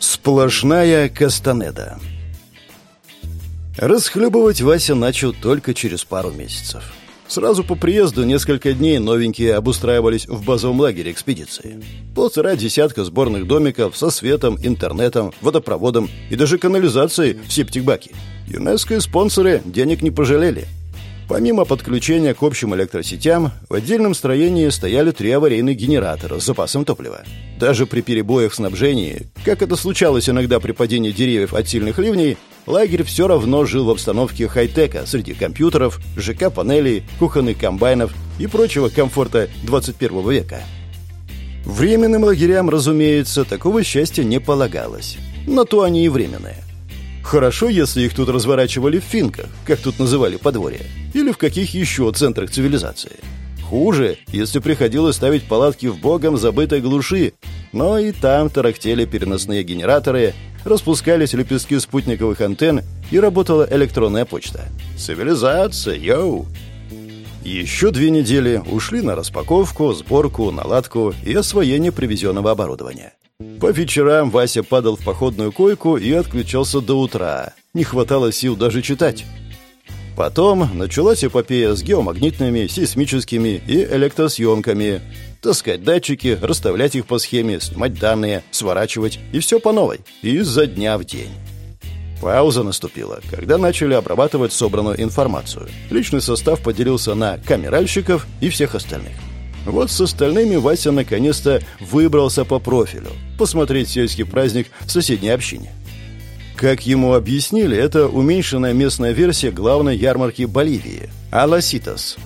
Сплошная Кастанеда. Расхлебывать Вася начал только через пару месяцев. Сразу по приезду несколько дней новенькие обустраивались в базовом лагере экспедиции. Полтора десятка сборных домиков со светом, интернетом, водопроводом и даже канализацией в септикбаке. ЮНЕСКО и спонсоры денег не пожалели – Помимо подключения к общим электросетям, в отдельном строении стояли три аварийных генератора с запасом топлива. Даже при перебоях в снабжении, как это случалось иногда при падении деревьев от сильных ливней, лагерь все равно жил в обстановке хай-тека среди компьютеров, ЖК-панелей, кухонных комбайнов и прочего комфорта 21 века. Временным лагерям, разумеется, такого счастья не полагалось. Но то они и временные. Хорошо, если их тут разворачивали в финках, как тут называли подворье, или в каких еще центрах цивилизации. Хуже, если приходилось ставить палатки в богом забытой глуши, но и там тарахтели переносные генераторы, распускались лепестки спутниковых антенн и работала электронная почта. Цивилизация, йоу! Еще две недели ушли на распаковку, сборку, наладку и освоение привезенного оборудования. По вечерам Вася падал в походную койку и отключался до утра. Не хватало сил даже читать. Потом началась эпопея с геомагнитными, сейсмическими и электросъемками. Таскать датчики, расставлять их по схеме, снимать данные, сворачивать и все по новой, изо дня в день. Пауза наступила, когда начали обрабатывать собранную информацию. Личный состав поделился на камеральщиков и всех остальных. Вот с остальными Вася наконец-то выбрался по профилю, посмотреть сельский праздник в соседней общине. Как ему объяснили, это уменьшенная местная версия главной ярмарки Боливии – Аласитас.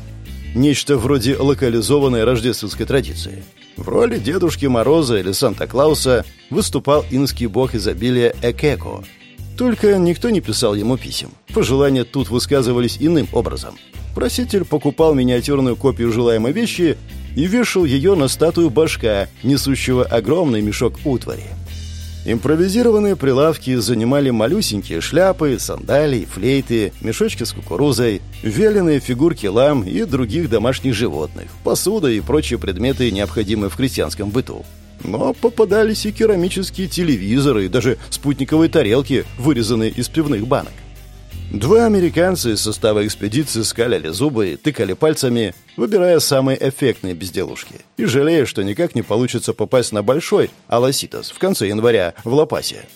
Нечто вроде локализованной рождественской традиции. В роли Дедушки Мороза или Санта-Клауса выступал инский бог изобилия Экеко. Только никто не писал ему писем. Пожелания тут высказывались иным образом. Проситель покупал миниатюрную копию желаемой вещи и вешал ее на статую башка, несущего огромный мешок утвари. Импровизированные прилавки занимали малюсенькие шляпы, сандалии, флейты, мешочки с кукурузой, вяленые фигурки лам и других домашних животных, посуда и прочие предметы, необходимые в крестьянском быту. Но попадались и керамические телевизоры, и даже спутниковые тарелки, вырезанные из пивных банок. Два американца из состава экспедиции скаляли зубы и тыкали пальцами, выбирая самые эффектные безделушки, и жалея, что никак не получится попасть на большой Аласитос в конце января в Лопасе.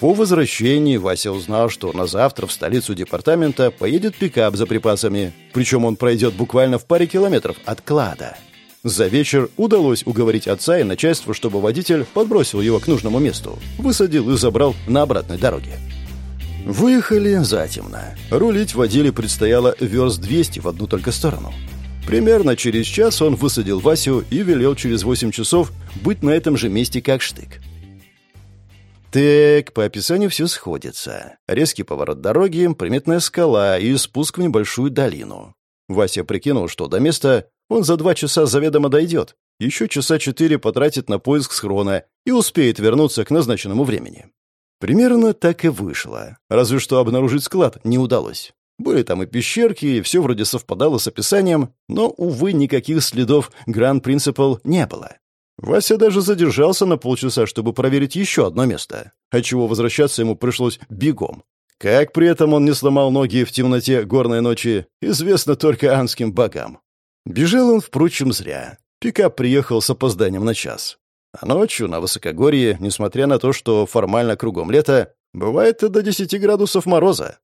По возвращении Вася узнал, что на завтра в столицу департамента поедет пикап за припасами, причем он пройдет буквально в паре километров от клада. За вечер удалось уговорить отца и начальство, чтобы водитель подбросил его к нужному месту, высадил и забрал на обратной дороге. Выехали затемно. Рулить водили предстояло верст 200 в одну только сторону. Примерно через час он высадил Васю и велел через 8 часов быть на этом же месте как штык. Так, по описанию все сходится. Резкий поворот дороги, приметная скала и спуск в небольшую долину. Вася прикинул, что до места он за два часа заведомо дойдет. Еще часа четыре потратит на поиск схрона и успеет вернуться к назначенному времени. Примерно так и вышло. Разве что обнаружить склад не удалось. Были там и пещерки, и все вроде совпадало с описанием, но, увы, никаких следов Гранд Принципал не было. Вася даже задержался на полчаса, чтобы проверить еще одно место, отчего возвращаться ему пришлось бегом. Как при этом он не сломал ноги в темноте горной ночи, известно только анским богам. Бежал он, впрочем, зря. Пикап приехал с опозданием на час. А ночью на высокогорье, несмотря на то, что формально кругом лето, бывает и до 10 градусов мороза.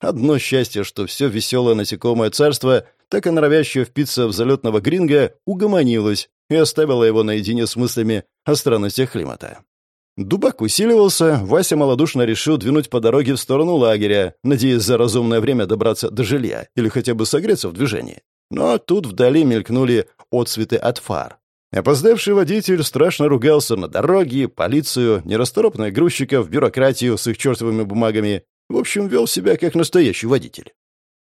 Одно счастье, что все веселое насекомое царство, так и норовящее впиться в залетного гринга, угомонилось и оставило его наедине с мыслями о странностях климата. Дубак усиливался, Вася малодушно решил двинуть по дороге в сторону лагеря, надеясь за разумное время добраться до жилья или хотя бы согреться в движении. Но тут вдали мелькнули отцветы от фар. Опоздавший водитель страшно ругался на дороги, полицию, нерасторопных грузчиков, бюрократию с их чертовыми бумагами. В общем, вел себя как настоящий водитель.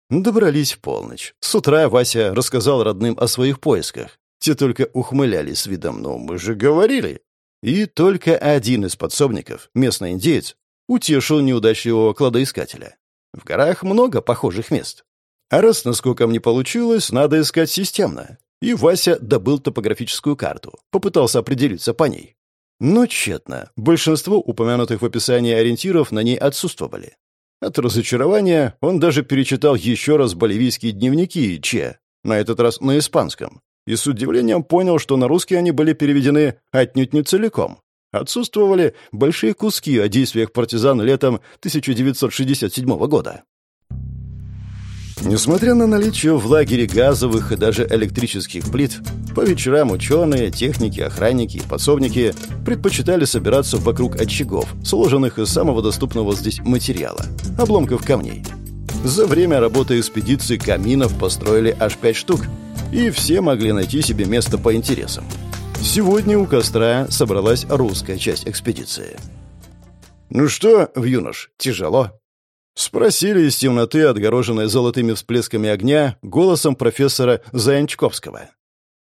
Добрались в полночь. С утра Вася рассказал родным о своих поисках. Те только ухмылялись с видом «ну, мы же говорили». И только один из подсобников, местный индеец, утешил неудачливого кладоискателя. В горах много похожих мест. А раз насколько мне получилось, надо искать системно. И Вася добыл топографическую карту, попытался определиться по ней. Но тщетно. Большинство упомянутых в описании ориентиров на ней отсутствовали. От разочарования он даже перечитал еще раз боливийские дневники Че, на этот раз на испанском, и с удивлением понял, что на русский они были переведены отнюдь не целиком. Отсутствовали большие куски о действиях партизан летом 1967 года. Несмотря на наличие в лагере газовых и даже электрических плит, по вечерам ученые, техники, охранники и подсобники предпочитали собираться вокруг очагов, сложенных из самого доступного здесь материала – обломков камней. За время работы экспедиции каминов построили аж пять штук, и все могли найти себе место по интересам. Сегодня у костра собралась русская часть экспедиции. «Ну что, в юнош, тяжело?» Спросили из темноты, отгороженной золотыми всплесками огня, голосом профессора Заянчковского.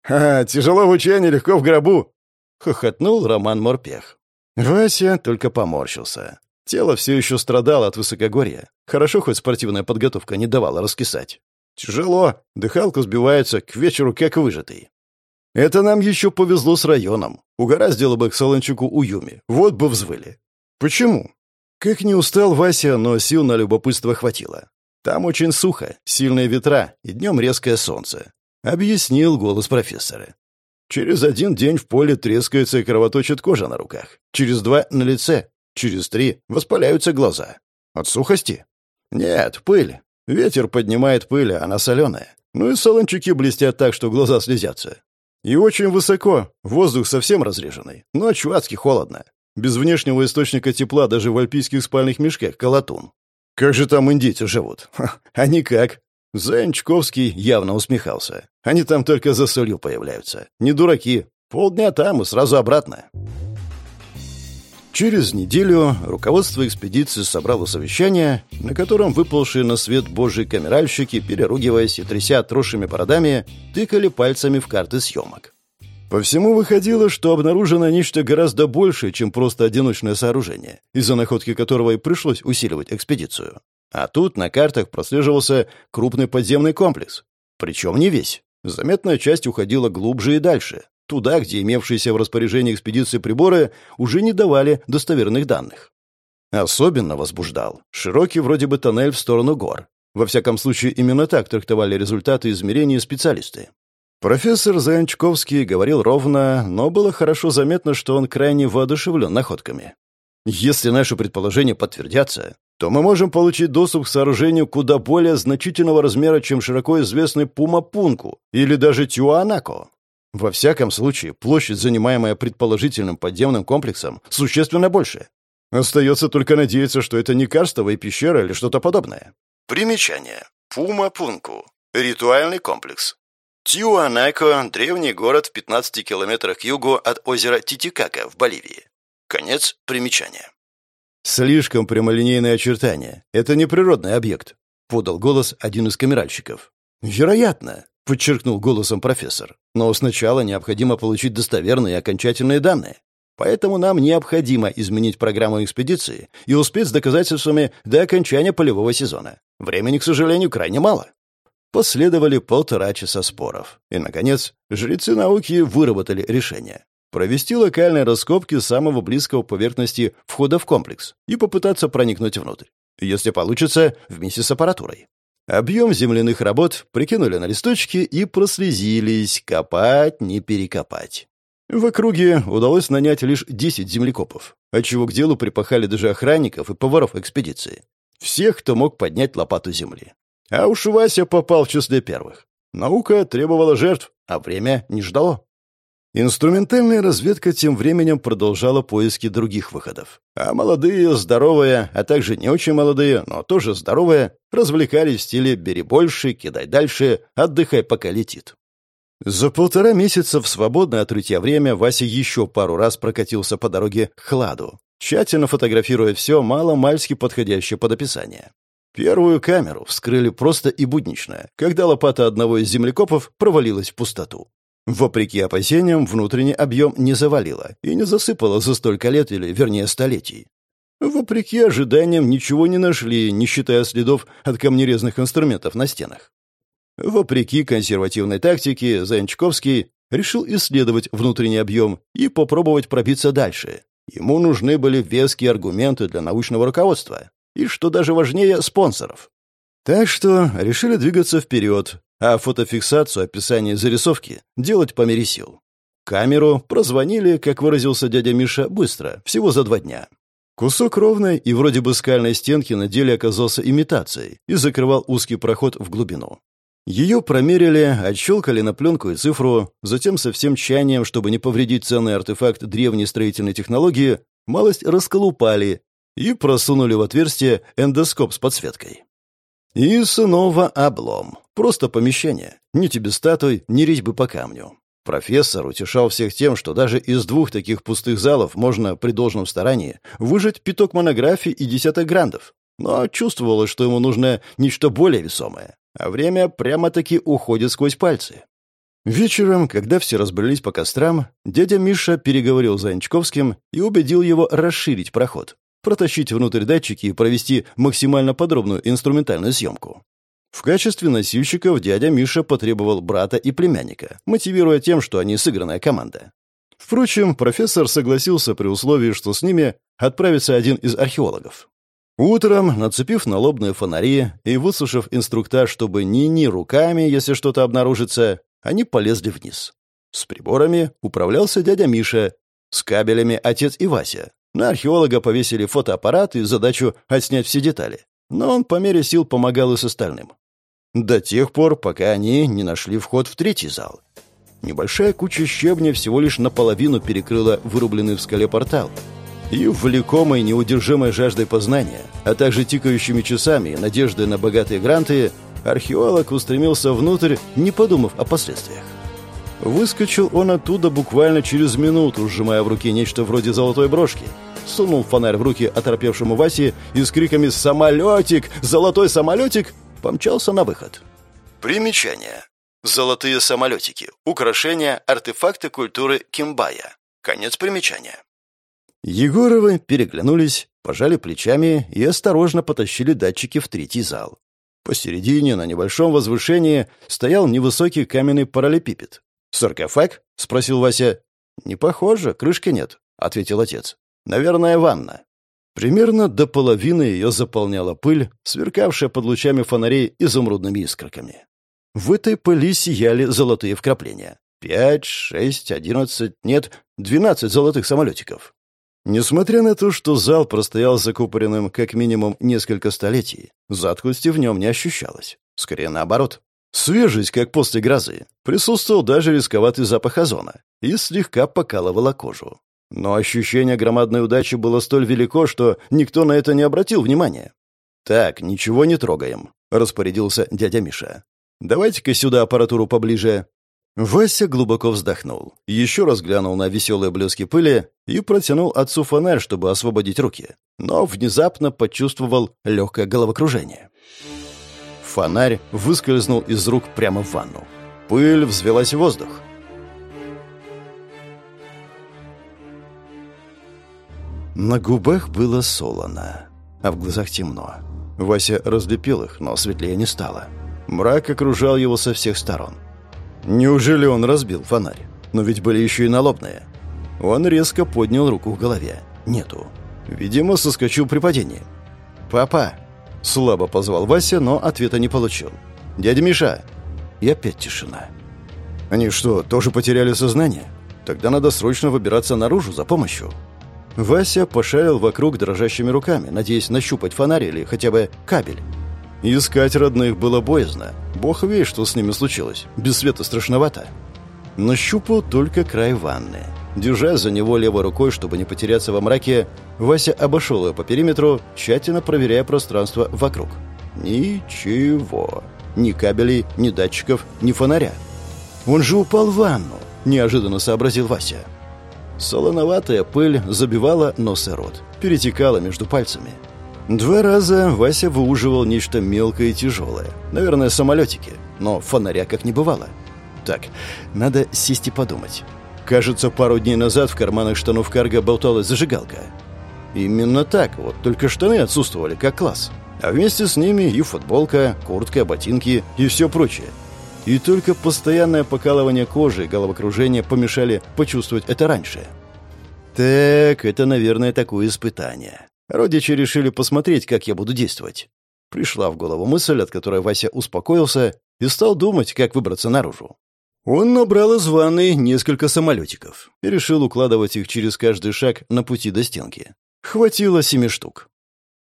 «Ха, тяжело в учении, легко в гробу!» — хохотнул Роман Морпех. Вася только поморщился. Тело все еще страдало от высокогорья. Хорошо, хоть спортивная подготовка не давала раскисать. Тяжело, дыхалка сбивается, к вечеру как выжатый. Это нам еще повезло с районом. Угораздило бы к Солончуку Уюми. Вот бы взвыли. Почему? Как не устал Вася, но сил на любопытство хватило. Там очень сухо, сильные ветра и днем резкое солнце. Объяснил голос профессора. Через один день в поле трескается и кровоточит кожа на руках. Через два — на лице. Через три — воспаляются глаза. От сухости? Нет, пыль. Ветер поднимает пыль, а она соленая. Ну и солончаки блестят так, что глаза слезятся. И очень высоко, воздух совсем разреженный. Ночью адски холодно. Без внешнего источника тепла даже в альпийских спальных мешках колотун. Как же там индийцы живут? Ха, а никак. Заянчковский явно усмехался. Они там только за солью появляются. Не дураки. Полдня там и сразу обратно. Через неделю руководство экспедиции собрало совещание, на котором выползшие на свет божьи камеральщики, переругиваясь и тряся отросшими бородами, тыкали пальцами в карты съемок. По всему выходило, что обнаружено нечто гораздо большее, чем просто одиночное сооружение, из-за находки которого и пришлось усиливать экспедицию. А тут на картах прослеживался крупный подземный комплекс. Причем не весь. Заметная часть уходила глубже и дальше, туда, где имевшиеся в распоряжении экспедиции приборы уже не давали достоверных данных. Особенно возбуждал широкий вроде бы тоннель в сторону гор. Во всяком случае, именно так трактовали результаты измерений специалисты. Профессор Заянчковский говорил ровно, но было хорошо заметно, что он крайне воодушевлен находками. Если наши предположения подтвердятся, то мы можем получить доступ к сооружению куда более значительного размера, чем широко известный Пумапунку или даже Тюанако. Во всяком случае, площадь, занимаемая предположительным подземным комплексом, существенно больше. Остается только надеяться, что это не карстовая пещера или что-то подобное. Примечание. Пумапунку. Ритуальный комплекс. Тиуанако – древний город в 15 километрах к югу от озера Титикака в Боливии. Конец примечания. «Слишком прямолинейные очертания. Это не природный объект», — подал голос один из камеральщиков. «Вероятно», — подчеркнул голосом профессор. «Но сначала необходимо получить достоверные и окончательные данные. Поэтому нам необходимо изменить программу экспедиции и успеть с доказательствами до окончания полевого сезона. Времени, к сожалению, крайне мало». Последовали полтора часа споров. И, наконец, жрецы науки выработали решение. Провести локальные раскопки самого близкого поверхности входа в комплекс и попытаться проникнуть внутрь. Если получится, вместе с аппаратурой. Объем земляных работ прикинули на листочки и прослезились. Копать, не перекопать. В округе удалось нанять лишь 10 землекопов, отчего к делу припахали даже охранников и поваров экспедиции. Всех, кто мог поднять лопату земли. А уж Вася попал в числе первых. Наука требовала жертв, а время не ждало. Инструментальная разведка тем временем продолжала поиски других выходов. А молодые, здоровые, а также не очень молодые, но тоже здоровые, развлекались в стиле «бери больше, кидай дальше, отдыхай, пока летит». За полтора месяца в свободное от рытья время Вася еще пару раз прокатился по дороге к Хладу, тщательно фотографируя все мало-мальски подходящее под описание. Первую камеру вскрыли просто и буднично, когда лопата одного из землекопов провалилась в пустоту. Вопреки опасениям, внутренний объем не завалило и не засыпало за столько лет или, вернее, столетий. Вопреки ожиданиям, ничего не нашли, не считая следов от камнерезных инструментов на стенах. Вопреки консервативной тактике, Заянчковский решил исследовать внутренний объем и попробовать пробиться дальше. Ему нужны были веские аргументы для научного руководства. И, что даже важнее, спонсоров. Так что решили двигаться вперед, а фотофиксацию описания зарисовки делать по мере сил. Камеру прозвонили, как выразился дядя Миша, быстро, всего за два дня. Кусок ровной и вроде бы скальной стенки на деле оказался имитацией и закрывал узкий проход в глубину. Ее промерили, отщелкали на пленку и цифру, затем со всем тщанием, чтобы не повредить ценный артефакт древней строительной технологии, малость расколупали и просунули в отверстие эндоскоп с подсветкой. И снова облом. Просто помещение. Ни тебе статуй, ни резьбы по камню. Профессор утешал всех тем, что даже из двух таких пустых залов можно при должном старании выжать пяток монографий и десяток грандов. Но чувствовалось, что ему нужно нечто более весомое а время прямо-таки уходит сквозь пальцы. Вечером, когда все разбрелись по кострам, дядя Миша переговорил с Анчковским и убедил его расширить проход, протащить внутрь датчики и провести максимально подробную инструментальную съемку. В качестве носильщиков дядя Миша потребовал брата и племянника, мотивируя тем, что они сыгранная команда. Впрочем, профессор согласился при условии, что с ними отправится один из археологов. Утром, нацепив налобные фонари и высушив инструктаж, чтобы ни-ни руками, если что-то обнаружится, они полезли вниз. С приборами управлялся дядя Миша, с кабелями отец и Вася. На археолога повесили фотоаппарат и задачу отснять все детали. Но он по мере сил помогал и с остальным. До тех пор, пока они не нашли вход в третий зал. Небольшая куча щебня всего лишь наполовину перекрыла вырубленный в скале портал — и, влекомой неудержимой жаждой познания, а также тикающими часами и надеждой на богатые гранты, археолог устремился внутрь, не подумав о последствиях. Выскочил он оттуда буквально через минуту, сжимая в руке нечто вроде золотой брошки. Сунул фонарь в руки оторпевшему Васе и с криками «Самолетик! Золотой самолетик!» помчался на выход. Примечание. Золотые самолетики. Украшения, артефакты культуры Кимбая. Конец примечания. Егоровы переглянулись, пожали плечами и осторожно потащили датчики в третий зал. Посередине, на небольшом возвышении, стоял невысокий каменный параллелепипед. «Саркофаг?» — спросил Вася. «Не похоже, крышки нет», — ответил отец. «Наверное, ванна». Примерно до половины ее заполняла пыль, сверкавшая под лучами фонарей изумрудными искорками. В этой пыли сияли золотые вкрапления. Пять, шесть, одиннадцать, нет, двенадцать золотых самолетиков. Несмотря на то, что зал простоял закупоренным как минимум несколько столетий, затхлости в нем не ощущалось. Скорее наоборот. Свежесть, как после грозы. Присутствовал даже рисковатый запах озона и слегка покалывала кожу. Но ощущение громадной удачи было столь велико, что никто на это не обратил внимания. «Так, ничего не трогаем», — распорядился дядя Миша. «Давайте-ка сюда аппаратуру поближе. Вася глубоко вздохнул, еще раз глянул на веселые блески пыли и протянул отцу фонарь, чтобы освободить руки, но внезапно почувствовал легкое головокружение. Фонарь выскользнул из рук прямо в ванну. Пыль взвелась в воздух. На губах было солоно, а в глазах темно. Вася разлепил их, но светлее не стало. Мрак окружал его со всех сторон. Неужели он разбил фонарь? Но ведь были еще и налобные. Он резко поднял руку к голове. Нету. Видимо, соскочил при падении. «Папа!» Слабо позвал Вася, но ответа не получил. «Дядя Миша!» И опять тишина. «Они что, тоже потеряли сознание? Тогда надо срочно выбираться наружу за помощью». Вася пошарил вокруг дрожащими руками, надеясь нащупать фонарь или хотя бы кабель. Искать родных было боязно. Бог веет, что с ними случилось. Без света страшновато. Нащупал только край ванны. Держась за него левой рукой, чтобы не потеряться во мраке, Вася обошел ее по периметру, тщательно проверяя пространство вокруг. Ничего. Ни кабелей, ни датчиков, ни фонаря. Он же упал в ванну, неожиданно сообразил Вася. Солоноватая пыль забивала нос и рот, перетекала между пальцами. Два раза Вася выуживал нечто мелкое и тяжелое. Наверное, самолетики. Но фонаря как не бывало. Так, надо сесть и подумать. Кажется, пару дней назад в карманах штанов Карга болталась зажигалка. Именно так, вот только штаны отсутствовали, как класс. А вместе с ними и футболка, куртка, ботинки и все прочее. И только постоянное покалывание кожи и головокружение помешали почувствовать это раньше. Так, это, наверное, такое испытание. Родичи решили посмотреть, как я буду действовать. Пришла в голову мысль, от которой Вася успокоился и стал думать, как выбраться наружу. Он набрал из ванной несколько самолетиков и решил укладывать их через каждый шаг на пути до стенки. Хватило семи штук.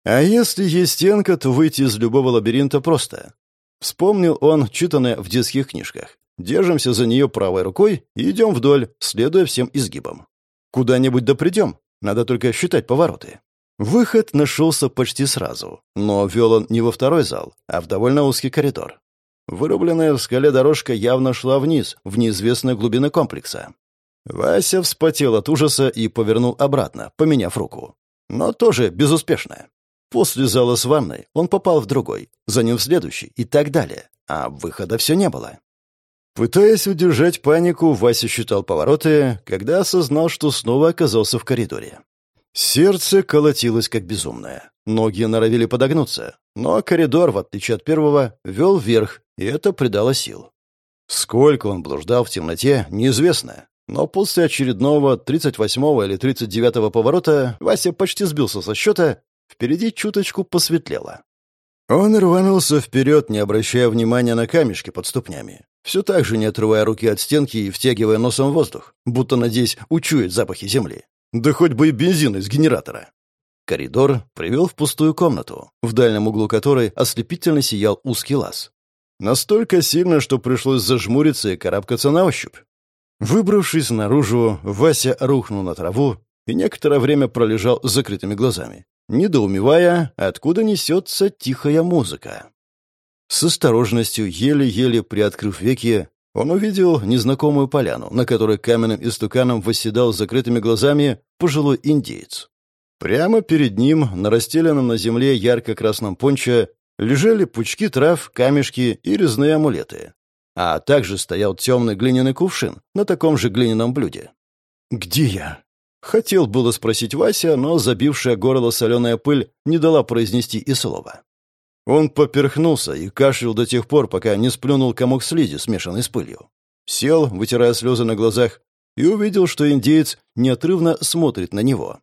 А если есть стенка, то выйти из любого лабиринта просто. Вспомнил он, читанное в детских книжках. Держимся за нее правой рукой и идем вдоль, следуя всем изгибам. Куда-нибудь да придем, надо только считать повороты. Выход нашелся почти сразу, но вел он не во второй зал, а в довольно узкий коридор. Вырубленная в скале дорожка явно шла вниз, в неизвестные глубины комплекса. Вася вспотел от ужаса и повернул обратно, поменяв руку. Но тоже безуспешно. После зала с ванной он попал в другой, за ним в следующий и так далее, а выхода все не было. Пытаясь удержать панику, Вася считал повороты, когда осознал, что снова оказался в коридоре. Сердце колотилось как безумное. Ноги норовили подогнуться, но коридор, в отличие от первого, вел вверх, и это придало сил. Сколько он блуждал в темноте, неизвестно. Но после очередного 38-го или 39-го поворота Вася почти сбился со счета, впереди чуточку посветлело. Он рванулся вперед, не обращая внимания на камешки под ступнями, все так же не отрывая руки от стенки и втягивая носом воздух, будто надеясь учуять запахи земли. Да хоть бы и бензин из генератора. Коридор привел в пустую комнату, в дальнем углу которой ослепительно сиял узкий лаз. Настолько сильно, что пришлось зажмуриться и карабкаться на ощупь. Выбравшись наружу, Вася рухнул на траву и некоторое время пролежал с закрытыми глазами, недоумевая, откуда несется тихая музыка. С осторожностью, еле-еле приоткрыв веки, он увидел незнакомую поляну, на которой каменным истуканом восседал с закрытыми глазами пожилой индеец. Прямо перед ним, на расстеленном на земле ярко-красном понче, лежали пучки трав, камешки и резные амулеты. А также стоял темный глиняный кувшин на таком же глиняном блюде. «Где я?» Хотел было спросить Вася, но забившая горло соленая пыль не дала произнести и слова. Он поперхнулся и кашлял до тех пор, пока не сплюнул комок слизи, смешанный с пылью. Сел, вытирая слезы на глазах, и увидел, что индеец неотрывно смотрит на него.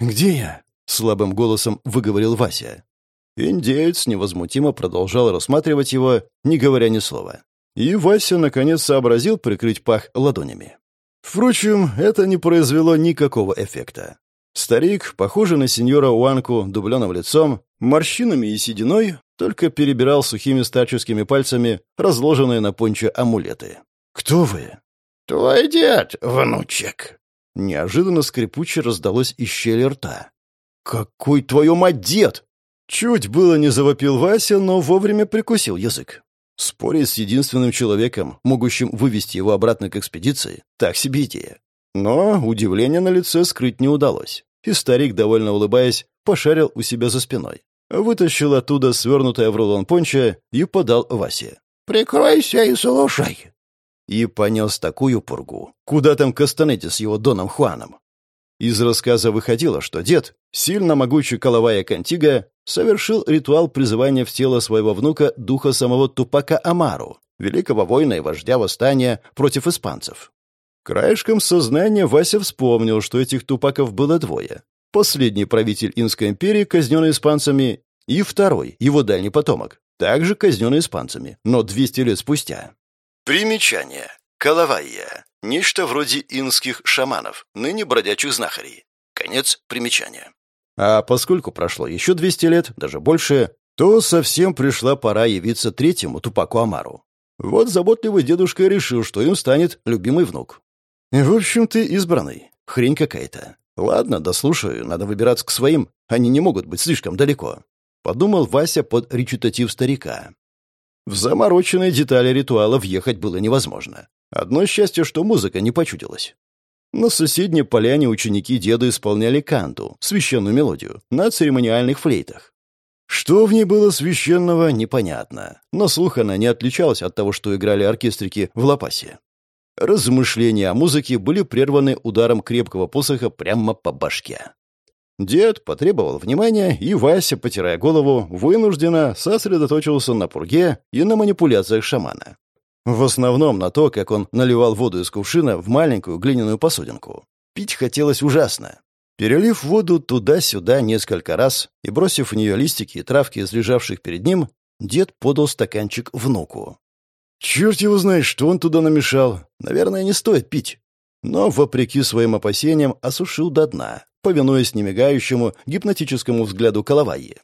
«Где я?» — слабым голосом выговорил Вася. Индеец невозмутимо продолжал рассматривать его, не говоря ни слова. И Вася наконец сообразил прикрыть пах ладонями. Впрочем, это не произвело никакого эффекта. Старик, похожий на сеньора Уанку дубленым лицом, морщинами и сединой, только перебирал сухими старческими пальцами разложенные на понче амулеты. «Кто вы?» «Твой дед, внучек!» Неожиданно скрипуче раздалось из щели рта. «Какой твою мать дед?» Чуть было не завопил Вася, но вовремя прикусил язык. Спорить с единственным человеком, могущим вывести его обратно к экспедиции, так себе идея. Но удивление на лице скрыть не удалось, и старик, довольно улыбаясь, пошарил у себя за спиной. Вытащил оттуда свернутое в рулон понча и подал Васе. «Прикройся и слушай». И понес такую пургу. Куда там Кастанеде с его Доном Хуаном? Из рассказа выходило, что дед, сильно могучий Калавая Кантига, совершил ритуал призывания в тело своего внука духа самого Тупака Амару, великого воина и вождя восстания против испанцев. Краешком сознания Вася вспомнил, что этих Тупаков было двое. Последний правитель Инской империи, казненный испанцами, и второй, его дальний потомок, также казненный испанцами, но 200 лет спустя. Примечание. Калавайя. Нечто вроде инских шаманов, ныне бродячих знахарей. Конец примечания. А поскольку прошло еще 200 лет, даже больше, то совсем пришла пора явиться третьему Тупаку Амару. Вот заботливый дедушка решил, что им станет любимый внук. В общем, ты избранный. Хрень какая-то. Ладно, дослушаю, надо выбираться к своим. Они не могут быть слишком далеко. Подумал Вася под речитатив старика. В замороченные детали ритуала въехать было невозможно. Одно счастье, что музыка не почудилась. На соседней поляне ученики деда исполняли канту, священную мелодию, на церемониальных флейтах. Что в ней было священного, непонятно, но слух она не отличалась от того, что играли оркестрики в Лапасе. Размышления о музыке были прерваны ударом крепкого посоха прямо по башке. Дед потребовал внимания, и Вася, потирая голову, вынужденно сосредоточился на пурге и на манипуляциях шамана. В основном на то, как он наливал воду из кувшина в маленькую глиняную посудинку. Пить хотелось ужасно. Перелив воду туда-сюда несколько раз и бросив в нее листики и травки из лежавших перед ним, дед подал стаканчик внуку. Черт его знает, что он туда намешал. Наверное, не стоит пить. Но, вопреки своим опасениям, осушил до дна, повинуясь немигающему гипнотическому взгляду Калавайи.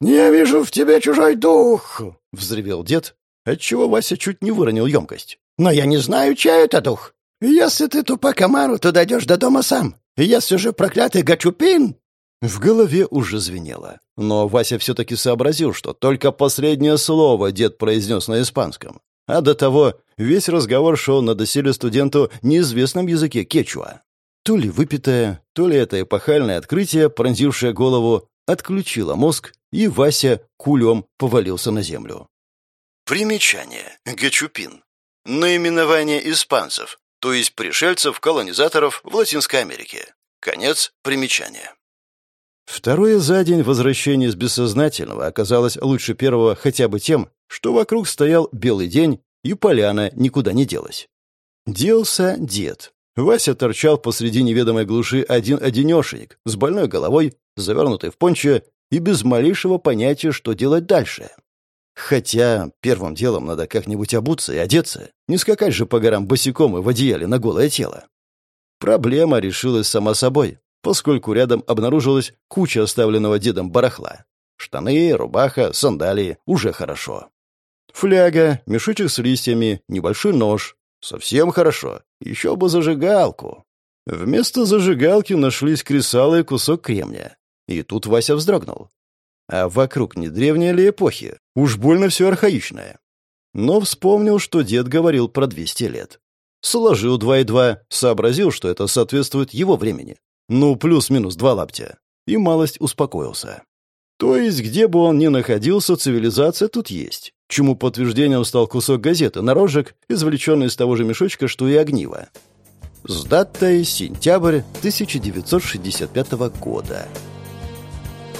«Я вижу в тебе чужой дух!» — взревел дед, отчего Вася чуть не выронил емкость. «Но я не знаю, чей это дух. Если ты тупо комару, то дойдешь до дома сам. Если же проклятый Гачупин...» В голове уже звенело. Но Вася все-таки сообразил, что только последнее слово дед произнес на испанском. А до того весь разговор шел на доселе студенту неизвестном языке кечуа. То ли выпитое, то ли это эпохальное открытие, пронзившее голову, отключило мозг, и Вася кулем повалился на землю. Примечание. Гачупин. Наименование испанцев, то есть пришельцев-колонизаторов в Латинской Америке. Конец примечания. Второе за день возвращение из бессознательного оказалось лучше первого хотя бы тем, что вокруг стоял белый день, и поляна никуда не делась. Делся дед. Вася торчал посреди неведомой глуши один-одинешенек, с больной головой, завернутый в пончо и без малейшего понятия, что делать дальше. Хотя первым делом надо как-нибудь обуться и одеться, не скакать же по горам босиком и в одеяле на голое тело. Проблема решилась сама собой, поскольку рядом обнаружилась куча оставленного дедом барахла. Штаны, рубаха, сандалии — уже хорошо. Фляга, мешочек с листьями, небольшой нож. Совсем хорошо. Еще бы зажигалку. Вместо зажигалки нашлись кресалы и кусок кремня. И тут Вася вздрогнул. А вокруг не древние ли эпохи? Уж больно все архаичное. Но вспомнил, что дед говорил про 200 лет. Сложил два и два, сообразил, что это соответствует его времени. Ну, плюс-минус два лаптя. И малость успокоился. То есть, где бы он ни находился, цивилизация тут есть. Чему подтверждением стал кусок газеты на рожек, извлеченный из того же мешочка, что и огниво. С датой сентябрь 1965 года.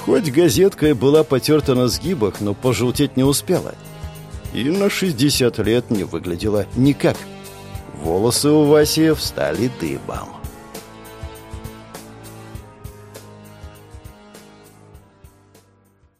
Хоть газетка и была потерта на сгибах, но пожелтеть не успела. И на 60 лет не выглядела никак. Волосы у Васи встали дыбом.